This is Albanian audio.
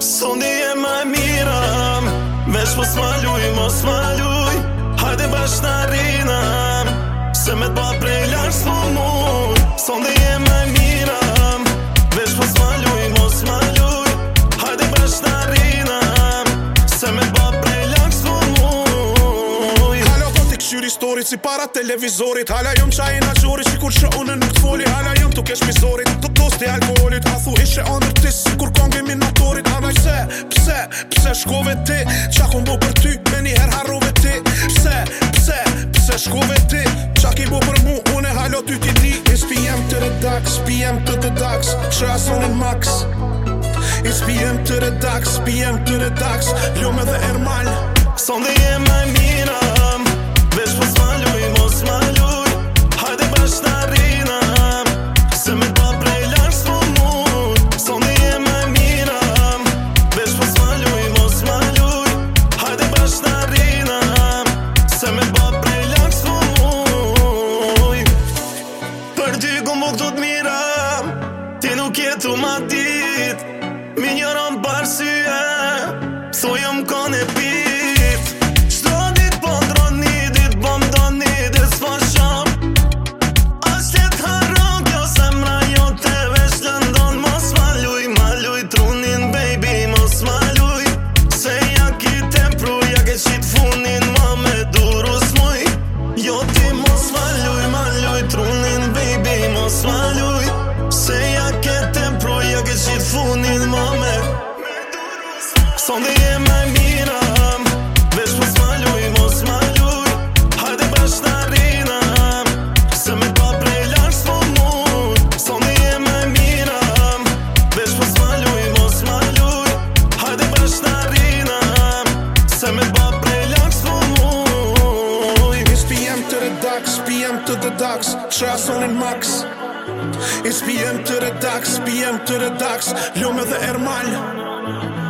Sondi e ma miram Vesh po ma luj, mos ma luj Hajde bashk në rinam Se me t'ba prej lash s'po mund Sondi e ma miram Vesh po ma luj, mos ma Hajde bashk në rinam Se me t'ba prej lash s'po mund Hala o t'i këshyri Si para televizorit Hala jom qaj në gjori Si kur që unë nuk t'foli Hala jom t'u kesh mizorit Të dosti alkoholit A thu ishe onër tis Si kur kongi në pse shkove ti Qa ku mbo për ty, me një her harrove ti Pse, pse, pse shkove ti Qa ki bo për mu, une halo ty ti di Is të redax, pijem të të dax Qa asonin maks Is të redax, pijem të redax Ljo me Kjetu ma dit Min po një rëmbar si kone pit Shto dit pëndroni po Dit bëm do një disfasham A shtet ha te veç Lëndon më svaljuj Maluj trunin baby Më svaljuj Se jak i te pru funin Mame duro s'moj Jo ti më svaljuj trunin baby Më Son dhe je maj po smaljuj, mos Hajde bërë me pa prej lak svoj po muj Son po smaljuj, mos Hajde bërë me pa prej lak svoj po muj I spijem të redaks, spijem të dëdaks Qa sonen maks I spijem të redaks, spijem të redaks dhe ermalj